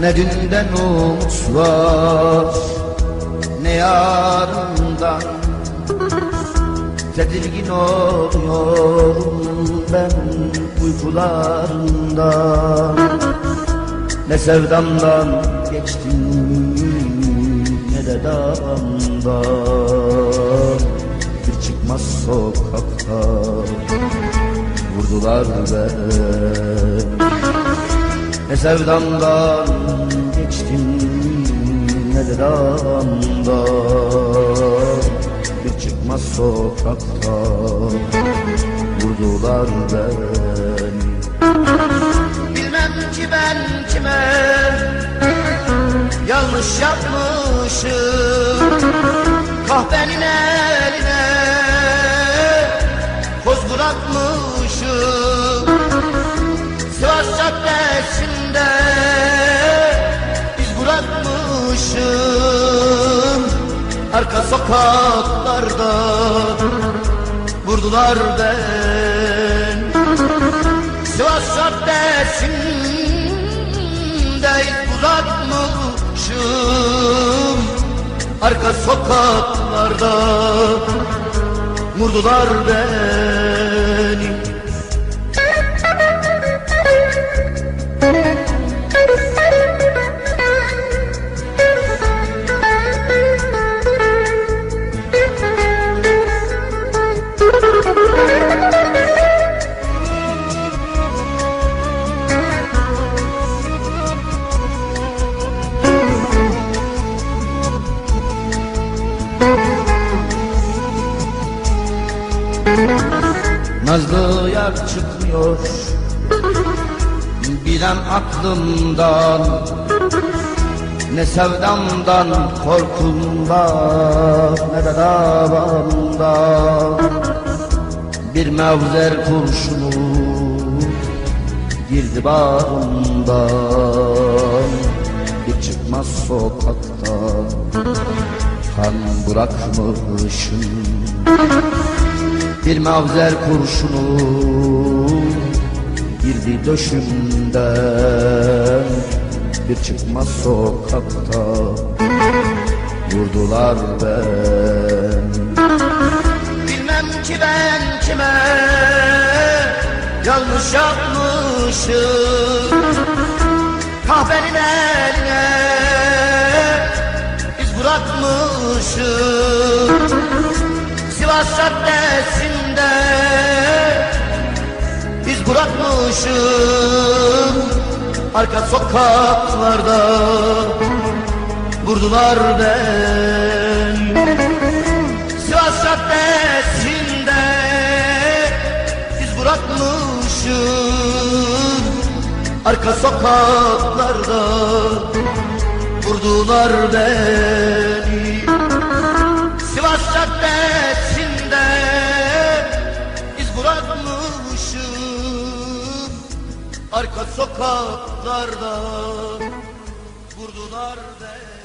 Ne dünden umut var Ne yarından. Tedirgin oluyorum ben uykularında Ne sevdamdan geçtim ne de dağımdan Bir çıkmaz sokakta vurdular beni Ne sevdamdan geçtim ne de dağımdan Bir çıkmaz sokakta vurdular beni. Bilmem ki ben kime yanlış yapmışım. Kahvenin eline Arka sokaklarda vurdular beni Sivas Caddesi'nde iz bırakmışım Arka sokaklarda vurdular beni Nazlı yar çıkmıyor. Bir an aklımdan Ne sevdamdan korkumdan Ne de davamdan Bir mevzer kurşunu Girdi bağrımdan. Bir çıkmaz sokakta Kan bırakmışım. Bir mavzer kurşunu girdi döşümden. Bir çıkmaz sokakta vurdular beni Bilmem ki ben kime yanlış yapmışım. Kahvenin eline bırakmışım. Sivas Caddesi'nde biz bırakmışım. Arka sokaklarda vurdular beni. Sivas Caddesi'nde biz bırakmışım. Arka sokaklarda vurdular beni. Sivas Caddesi'nde iz bırakmışım. Arka sokaklarda vurdular beni